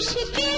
Michigan.